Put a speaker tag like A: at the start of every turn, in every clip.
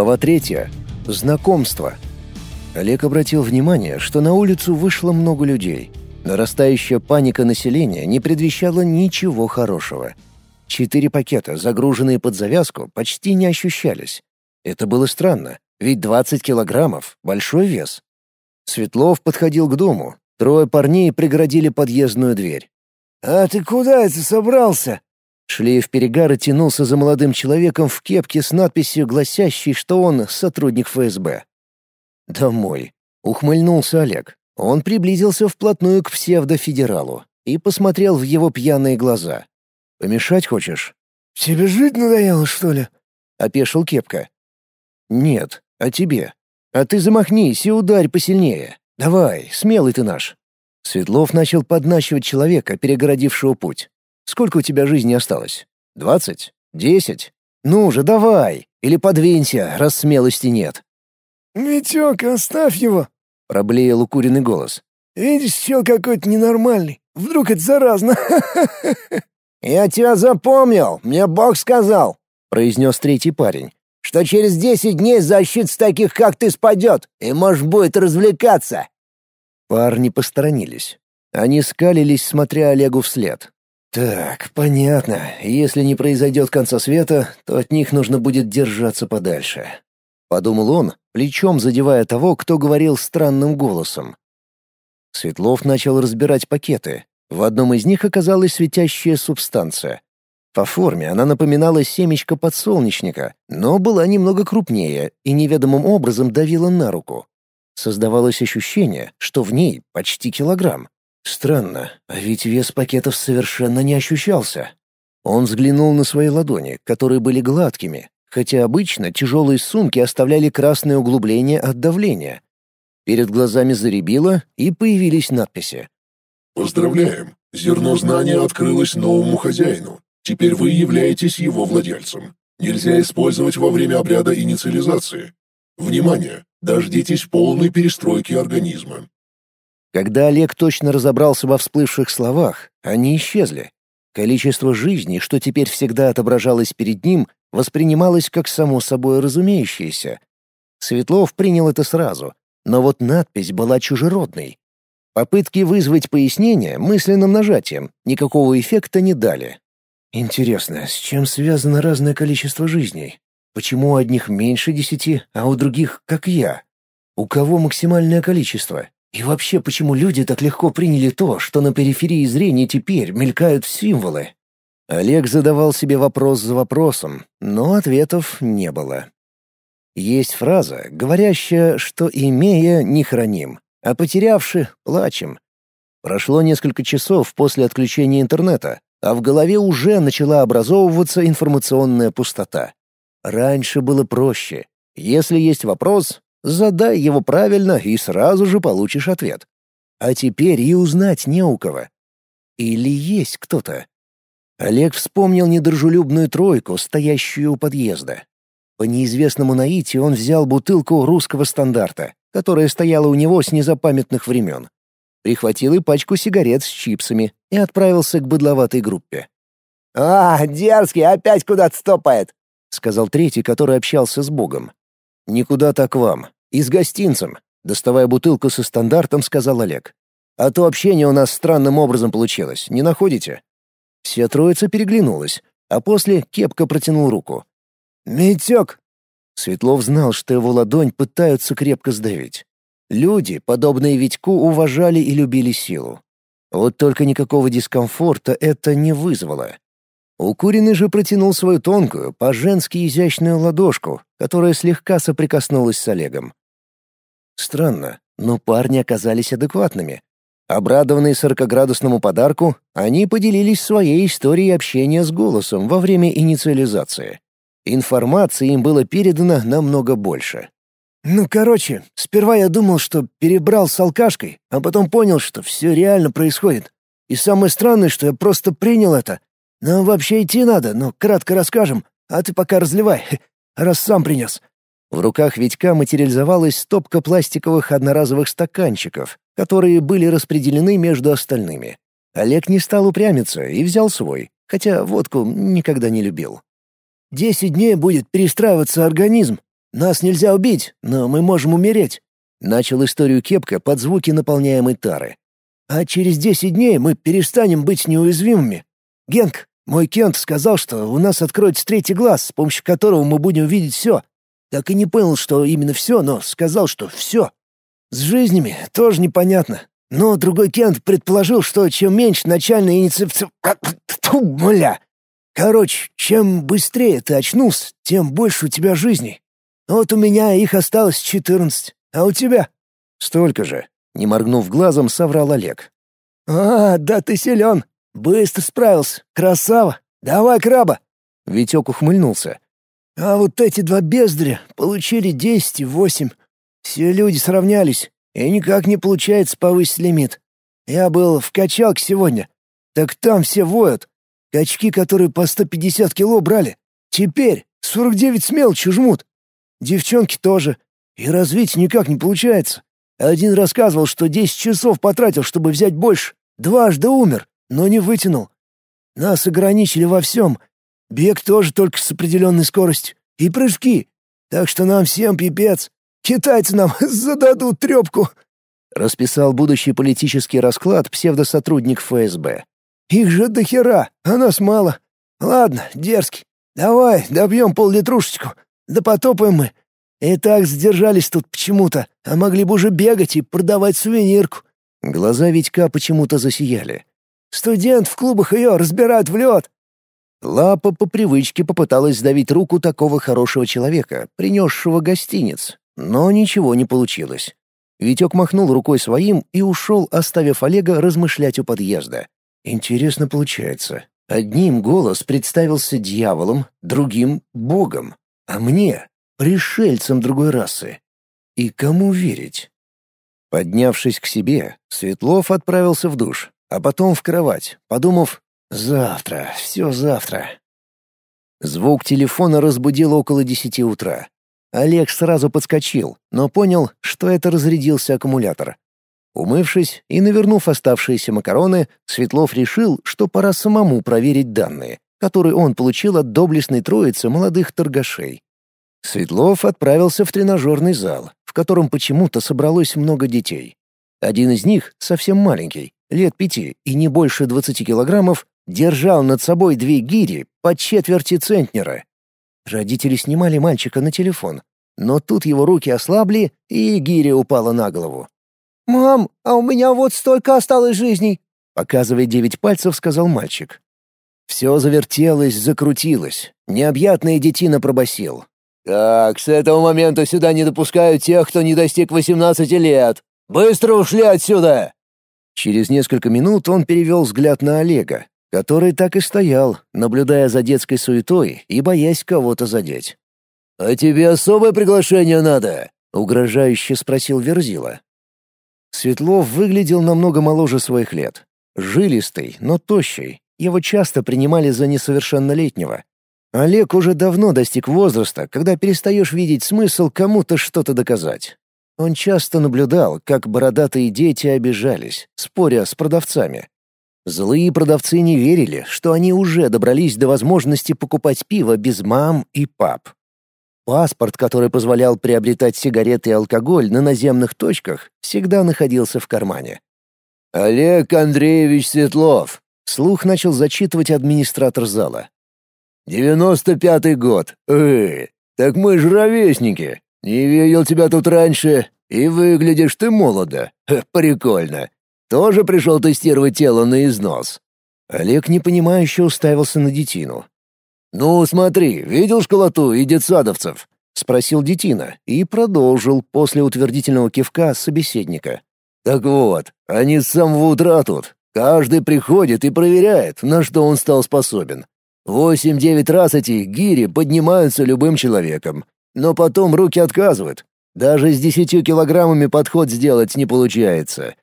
A: Глава третья. Знакомство. Олег обратил внимание, что на улицу вышло много людей. Нарастающая паника населения не предвещала ничего хорошего. Четыре пакета, загруженные под завязку, почти не ощущались. Это было странно, ведь 20 килограммов — большой вес. Светлов подходил к дому. Трое парней преградили подъездную дверь.
B: «А ты куда это собрался?»
A: Шлейф перегара тянулся за молодым человеком в кепке с надписью, гласящей, что он сотрудник ФСБ. «Домой», — ухмыльнулся Олег. Он приблизился вплотную к псевдофедералу и посмотрел в его пьяные глаза. «Помешать хочешь?»
B: «Тебе жить надоело, что ли?»
A: — опешил Кепка. «Нет, а тебе. А ты замахнись и ударь посильнее. Давай, смелый ты наш». Светлов начал подначивать человека, перегородившего путь. «Сколько у тебя жизни осталось? Двадцать? Десять? Ну же, давай! Или подвинься, раз смелости нет!»
B: «Витек, оставь его!»
A: — проблеял укуренный голос.
B: «Видишь, чел какой-то ненормальный. Вдруг это заразно?»
C: «Я тебя запомнил, мне Бог сказал», — произнес третий парень, «что через десять дней защита с таких, как ты, спадет, и можешь будет развлекаться».
A: Парни посторонились. Они скалились, смотря Олегу вслед. «Так, понятно. Если не произойдет конца света, то от них нужно будет держаться подальше», — подумал он, плечом задевая того, кто говорил странным голосом. Светлов начал разбирать пакеты, в одном из них оказалась светящая субстанция. По форме она напоминала семечко подсолнечника, но была немного крупнее и неведомым образом давила на руку. Создавалось ощущение, что в ней почти килограмм. Странно, а ведь вес пакетов совершенно не ощущался. Он взглянул на свои ладони, которые были гладкими, хотя обычно тяжелые сумки оставляли красные углубления от давления. Перед глазами заребило, и появились надписи.
D: Поздравляем! Зерно знания открылось новому хозяину. Теперь вы являетесь его владельцем. Нельзя использовать во время обряда инициализации. Внимание! Дождитесь полной перестройки организма.
A: Когда Олег точно разобрался во всплывших словах, они исчезли. Количество жизней, что теперь всегда отображалось перед ним, воспринималось как само собой разумеющееся. Светлов принял это сразу, но вот надпись была чужеродной. Попытки вызвать пояснение мысленным нажатием никакого эффекта не дали. Интересно, с чем связано разное количество жизней? Почему у одних меньше десяти, а у других, как я? У кого максимальное количество? И вообще, почему люди так легко приняли то, что на периферии зрения теперь мелькают символы? Олег задавал себе вопрос за вопросом, но ответов не было. Есть фраза, говорящая, что имея не храним а потерявши — плачем. Прошло несколько часов после отключения интернета, а в голове уже начала образовываться информационная пустота. Раньше было проще. Если есть вопрос, задай его правильно и сразу же получишь ответ. А теперь и узнать не у кого. Или есть кто-то? Олег вспомнил недружелюбную тройку, стоящую у подъезда. По неизвестному наитию он взял бутылку русского стандарта которая стояла у него с незапамятных времен. Прихватил и пачку сигарет с чипсами и отправился к быдловатой группе.
C: «А, дерзкий, опять куда-то стопает», —
A: сказал третий, который общался с Богом. «Никуда так вам. И с гостинцем», — доставая бутылку со стандартом, сказал Олег. «А то общение у нас странным образом получилось, не находите?» Вся троица переглянулась, а после Кепка протянул руку.
B: «Митек,
A: Светлов знал, что его ладонь пытаются крепко сдавить. Люди, подобные Витьку, уважали и любили силу. Вот только никакого дискомфорта это не вызвало. Укуренный же протянул свою тонкую, по-женски изящную ладошку, которая слегка соприкоснулась с Олегом. Странно, но парни оказались адекватными. Обрадованные сорокоградусному подарку, они поделились своей историей общения с голосом во время инициализации. Информации им было передано намного больше.
B: «Ну, короче, сперва я думал, что перебрал с алкашкой, а потом понял, что все реально происходит. И самое странное, что я просто принял это. Но вообще идти надо, но кратко расскажем, а ты пока разливай, раз сам принес».
A: В руках Витька материализовалась стопка пластиковых одноразовых стаканчиков, которые были распределены между остальными. Олег не стал упрямиться и взял свой, хотя водку никогда не любил.
B: Десять дней будет перестраиваться организм. Нас нельзя убить, но мы можем умереть. Начал историю Кепка под звуки наполняемой тары. А через десять дней мы перестанем быть неуязвимыми. Генк, мой Кент сказал, что у нас откроется третий глаз, с помощью которого мы будем видеть все. Так и не понял, что именно все, но сказал, что все. С жизнями тоже непонятно. Но другой Кент предположил, что чем меньше начальная инициация... Бля! Короче, чем быстрее ты очнулся, тем больше у тебя жизней. Вот у меня их осталось четырнадцать, а у тебя?
A: Столько же. Не моргнув глазом, соврал Олег.
B: А, да ты силен. Быстро справился. Красава. Давай краба.
A: Витек ухмыльнулся.
B: А вот эти два бездаря получили десять и восемь. Все люди сравнялись, и никак не получается повысить лимит. Я был в качалке сегодня. Так там все воют. Качки, которые по 150 кило брали, теперь 49 с мелочью жмут. Девчонки тоже. И развить никак не получается. Один рассказывал, что 10 часов потратил, чтобы взять больше. Дважды умер, но не вытянул. Нас ограничили во всем. Бег тоже только с определенной скоростью. И прыжки. Так что нам всем пипец. Китайцы нам зададут трепку.
A: Расписал будущий политический расклад псевдосотрудник ФСБ.
B: Их же до хера, а нас мало. Ладно, дерзкий. Давай, добьем пол-литрушечку. Да потопаем мы. И так задержались тут почему-то, а могли бы уже бегать и продавать сувенирку.
A: Глаза Витька почему-то засияли.
B: Студент в клубах ее разбирают в лед.
A: Лапа по привычке попыталась сдавить руку такого хорошего человека, принесшего гостиниц, но ничего не получилось. Витек махнул рукой своим и ушел, оставив Олега размышлять у подъезда. Интересно получается. Одним голос представился дьяволом, другим — богом, а мне — пришельцем другой расы. И кому верить? Поднявшись к себе, Светлов отправился в душ, а потом в кровать, подумав «завтра, все завтра». Звук телефона разбудил около десяти утра. Олег сразу подскочил, но понял, что это разрядился аккумулятор. Умывшись и навернув оставшиеся макароны, Светлов решил, что пора самому проверить данные, которые он получил от доблестной троицы молодых торгашей. Светлов отправился в тренажерный зал, в котором почему-то собралось много детей. Один из них, совсем маленький, лет пяти и не больше двадцати килограммов, держал над собой две гири по четверти центнера. Родители снимали мальчика на телефон, но тут его руки ослабли, и гиря упала на голову.
B: «Мам, а у меня вот столько осталось жизней!»
A: Показывая девять пальцев, сказал мальчик. Все завертелось, закрутилось. Необъятная детина пробасил. «Так, с этого момента сюда не допускают тех, кто не достиг восемнадцати лет. Быстро ушли отсюда!» Через несколько минут он перевел взгляд на Олега, который так и стоял, наблюдая за детской суетой и боясь кого-то задеть. «А тебе особое приглашение надо?» — угрожающе спросил Верзила. Светлов выглядел намного моложе своих лет. Жилистый, но тощий. Его часто принимали за несовершеннолетнего. Олег уже давно достиг возраста, когда перестаешь видеть смысл кому-то что-то доказать. Он часто наблюдал, как бородатые дети обижались, споря с продавцами. Злые продавцы не верили, что они уже добрались до возможности покупать пиво без мам и пап. Паспорт, который позволял приобретать сигареты и алкоголь на наземных точках, всегда находился в кармане. «Олег Андреевич Светлов», — слух начал зачитывать администратор зала. «Девяносто пятый год. Эй, так мы же ровесники. Не видел тебя тут раньше, и выглядишь ты молодо. Прикольно. Тоже пришел тестировать тело на износ?» Олег непонимающе уставился на детину. «Ну, смотри, видел школоту и детсадовцев?» — спросил детина и продолжил после утвердительного кивка собеседника. «Так вот, они с самого утра тут. Каждый приходит и проверяет, на что он стал способен. Восемь-девять раз эти гири поднимаются любым человеком. Но потом руки отказывают. Даже с десятью килограммами подход сделать не получается.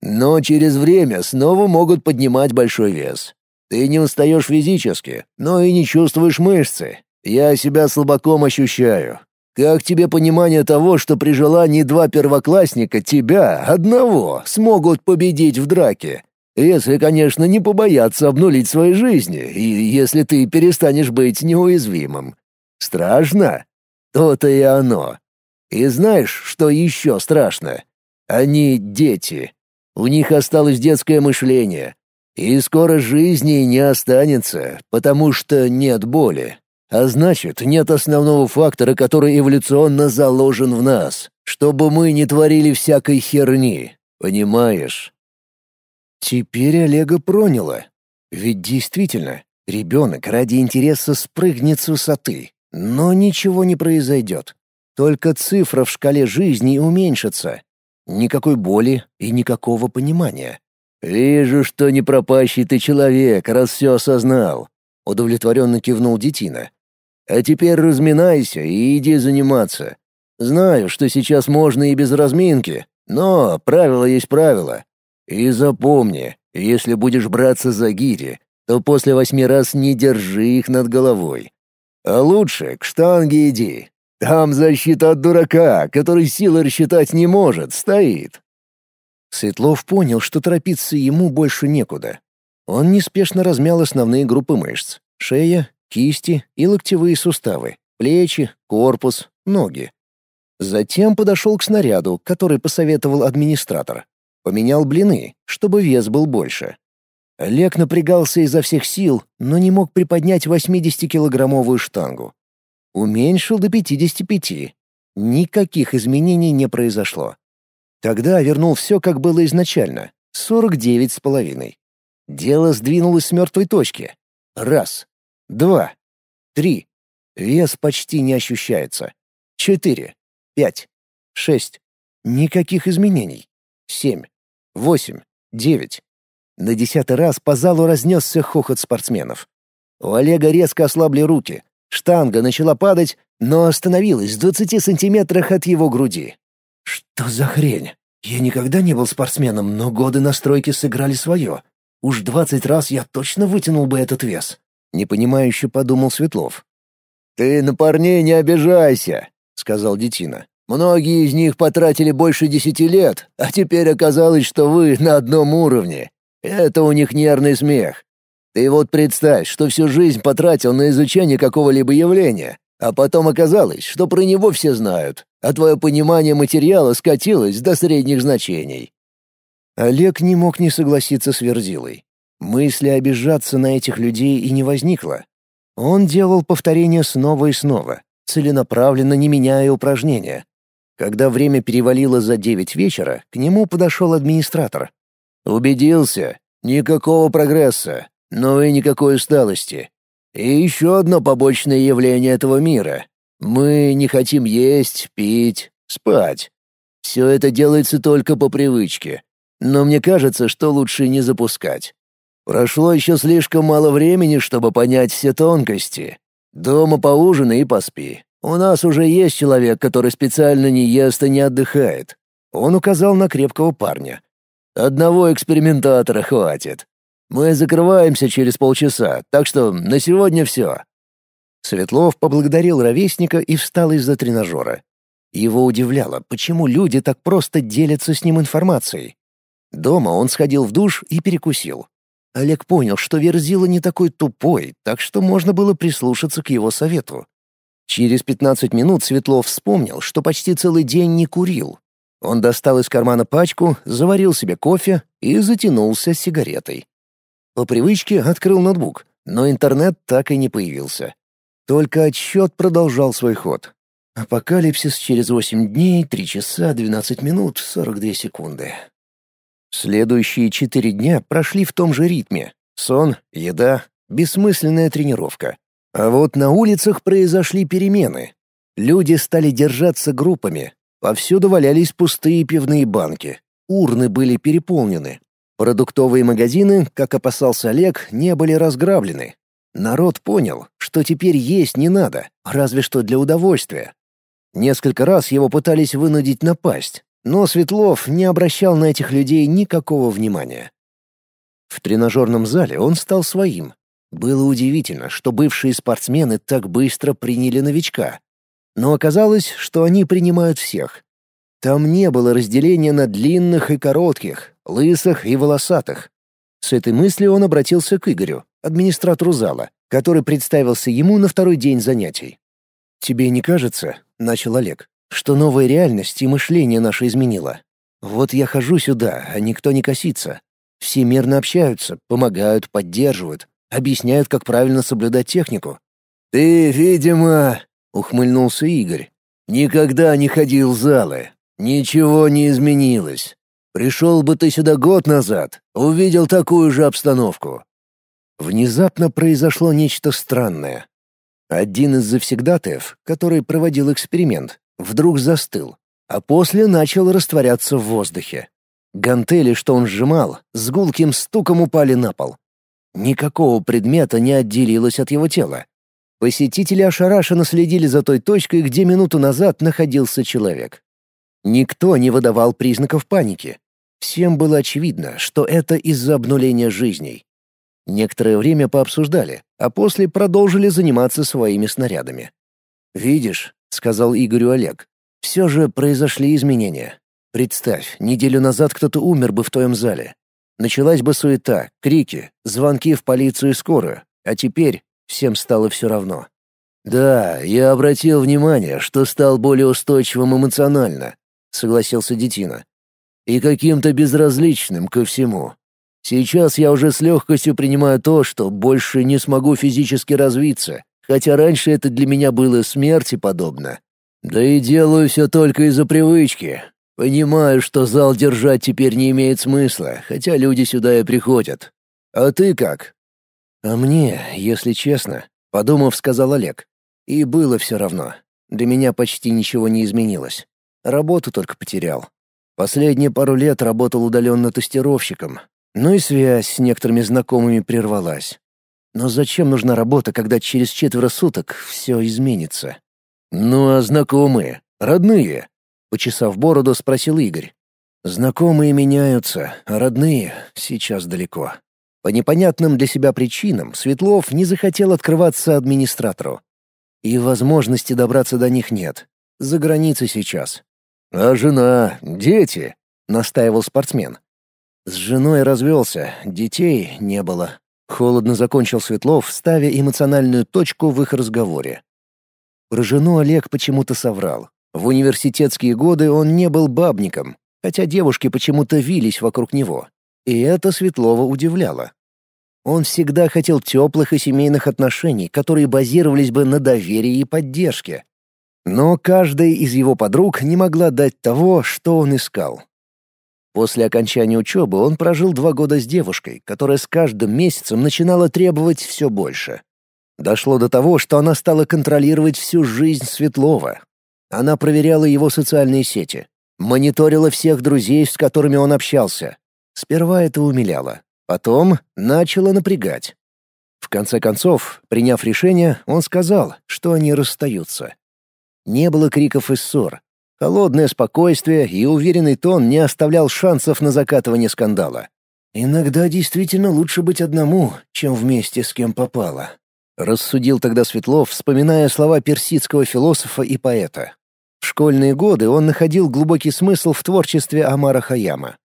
A: Но через время снова могут поднимать большой вес. Ты не устаешь физически, но и не чувствуешь мышцы. Я себя слабаком ощущаю. Как тебе понимание того, что при желании два первоклассника тебя, одного, смогут победить в драке? Если, конечно, не побояться обнулить свои жизни, и если ты перестанешь быть неуязвимым. Страшно? То-то и оно. И знаешь, что еще страшно? Они дети. У них осталось детское мышление. И скоро жизни не останется, потому что нет боли. А значит, нет основного фактора, который эволюционно заложен в нас, чтобы мы не творили всякой херни. Понимаешь? Теперь Олега проняло. Ведь действительно, ребенок ради интереса спрыгнет с высоты, но ничего не произойдет. Только цифра в шкале жизни уменьшится. Никакой боли и никакого понимания. «Вижу, что не пропащий ты человек, раз все осознал», — удовлетворенно кивнул Детина. «А теперь разминайся и иди заниматься. Знаю, что сейчас можно и без разминки, но правило есть правило. И запомни, если будешь браться за гири, то после восьми раз не держи их над головой. А лучше к штанге иди. Там защита от дурака, который силы рассчитать не может, стоит. Светлов понял, что торопиться ему больше некуда. Он неспешно размял основные группы мышц — шея, кисти и локтевые суставы, плечи, корпус, ноги. Затем подошел к снаряду, который посоветовал администратор. Поменял блины, чтобы вес был больше. Олег напрягался изо всех сил, но не мог приподнять 80-килограммовую штангу. Уменьшил до 55. Никаких изменений не произошло. Тогда вернул все, как было изначально — 49 с половиной. Дело сдвинулось с мертвой точки. Раз, два, три. Вес почти не ощущается. Четыре, пять, шесть. Никаких изменений. Семь, восемь, девять. На десятый раз по залу разнесся хохот спортсменов. У Олега резко ослабли руки. Штанга начала падать, но остановилась в двадцати сантиметрах от его груди. Что за хрень? Я никогда не был спортсменом, но годы настройки сыграли свое. Уж двадцать раз я точно вытянул бы этот вес. Непонимающе подумал Светлов. «Ты на парней не обижайся», — сказал Детина. «Многие из них потратили больше десяти лет, а теперь оказалось, что вы на одном уровне. Это у них нервный смех. Ты вот представь, что всю жизнь потратил на изучение какого-либо явления, а потом оказалось, что про него все знают, а твое понимание материала скатилось до средних значений. Олег не мог не согласиться с Верзилой. Мысли обижаться на этих людей и не возникло. Он делал повторения снова и снова, целенаправленно не меняя упражнения. Когда время перевалило за девять вечера, к нему подошел администратор. «Убедился. Никакого прогресса, но и никакой усталости. И еще одно побочное явление этого мира. Мы не хотим есть, пить, спать. Все это делается только по привычке. Но мне кажется, что лучше не запускать. Прошло еще слишком мало времени, чтобы понять все тонкости. Дома поужинай и поспи. У нас уже есть человек, который специально не ест и не отдыхает. Он указал на крепкого парня. Одного экспериментатора хватит. Мы закрываемся через полчаса, так что на сегодня все». Светлов поблагодарил ровесника и встал из-за тренажера. Его удивляло, почему люди так просто делятся с ним информацией. Дома он сходил в душ и перекусил. Олег понял, что Верзила не такой тупой, так что можно было прислушаться к его совету. Через 15 минут Светлов вспомнил, что почти целый день не курил. Он достал из кармана пачку, заварил себе кофе и затянулся сигаретой. По привычке открыл ноутбук, но интернет так и не появился. Только отсчет продолжал свой ход. Апокалипсис через 8 дней, 3 часа, 12 минут, 42 секунды. Следующие четыре дня прошли в том же ритме. Сон, еда, бессмысленная тренировка. А вот на улицах произошли перемены. Люди стали держаться группами. Повсюду валялись пустые пивные банки. Урны были переполнены. Продуктовые магазины, как опасался Олег, не были разграблены. Народ понял, что теперь есть не надо, разве что для удовольствия. Несколько раз его пытались вынудить напасть, но Светлов не обращал на этих людей никакого внимания. В тренажерном зале он стал своим. Было удивительно, что бывшие спортсмены так быстро приняли новичка. Но оказалось, что они принимают всех. Там не было разделения на длинных и коротких, лысых и волосатых. С этой мыслью он обратился к Игорю, администратору зала, который представился ему на второй день занятий. тебе не кажется, — начал Олег, — что новая реальность и мышление наше изменило? Вот я хожу сюда, а никто не косится. Все мирно общаются, помогают, поддерживают, объясняют, как правильно соблюдать технику.
B: «Ты, видимо...» — ухмыльнулся Игорь. «Никогда не ходил в залы. Ничего не изменилось. Пришел бы ты сюда год назад, увидел такую же обстановку».
A: Внезапно произошло нечто странное. Один из завсегдатаев, который проводил эксперимент, вдруг застыл, а после начал растворяться в воздухе. Гантели, что он сжимал, с гулким стуком упали на пол. Никакого предмета не отделилось от его тела. Посетители ошарашенно следили за той точкой, где минуту назад находился человек. Никто не выдавал признаков паники. Всем было очевидно, что это из-за обнуления жизней. Некоторое время пообсуждали, а после продолжили заниматься своими снарядами. «Видишь», — сказал Игорю Олег, — «все же произошли изменения. Представь, неделю назад кто-то умер бы в твоем зале. Началась бы суета, крики, звонки в полицию и скорую, а теперь всем стало все равно.
B: «Да, я обратил внимание, что стал более устойчивым эмоционально», — согласился Детина. «И каким-то безразличным ко всему. Сейчас я уже с легкостью принимаю то, что больше не смогу физически развиться, хотя раньше это для меня было смерти подобно. Да и делаю все только из-за привычки. Понимаю, что зал держать теперь не имеет смысла, хотя люди сюда и приходят. А ты как?»
A: «А мне, если честно», — подумав, сказал Олег. «И было все равно. Для меня почти ничего не изменилось. Работу только потерял. Последние пару лет работал удаленно тестировщиком, ну и связь с некоторыми знакомыми прервалась. Но зачем нужна работа, когда через четверо суток все изменится?
B: Ну а знакомые? Родные? Почесав бороду, спросил Игорь.
A: Знакомые меняются, а родные сейчас далеко. По непонятным для себя причинам Светлов не захотел открываться администратору. И возможности добраться до них нет. За границей сейчас.
B: «А жена? Дети?» — настаивал спортсмен.
A: С женой развелся, детей не было. Холодно закончил Светлов, ставя эмоциональную точку в их разговоре. Про жену Олег почему-то соврал. В университетские годы он не был бабником, хотя девушки почему-то вились вокруг него. И это Светлова удивляло. Он всегда хотел теплых и семейных отношений, которые базировались бы на доверии и поддержке. Но каждая из его подруг не могла дать того, что он искал. После окончания учебы он прожил два года с девушкой, которая с каждым месяцем начинала требовать все больше. Дошло до того, что она стала контролировать всю жизнь Светлова. Она проверяла его социальные сети, мониторила всех друзей, с которыми он общался. Сперва это умиляло, потом начало напрягать. В конце концов, приняв решение, он сказал, что они расстаются. Не было криков и ссор, Холодное спокойствие и уверенный тон не оставлял шансов на закатывание скандала. «Иногда действительно лучше быть одному, чем вместе с кем попало», — рассудил тогда Светлов, вспоминая слова персидского философа и поэта. В школьные годы он находил глубокий смысл в творчестве Амара Хаяма.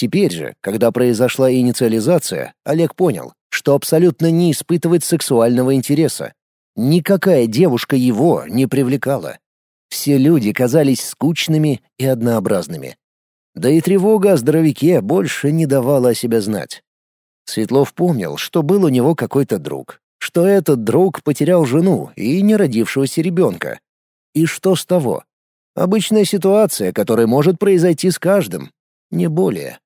A: Теперь же, когда произошла инициализация, Олег понял, что абсолютно не испытывает сексуального интереса. Никакая девушка его не привлекала. Все люди казались скучными и однообразными. Да и тревога о здоровяке больше не давала о себе знать. Светлов помнил, что был у него какой-то друг, что этот друг потерял жену и неродившегося ребенка. И что с того? Обычная ситуация, которая может произойти с каждым, не более.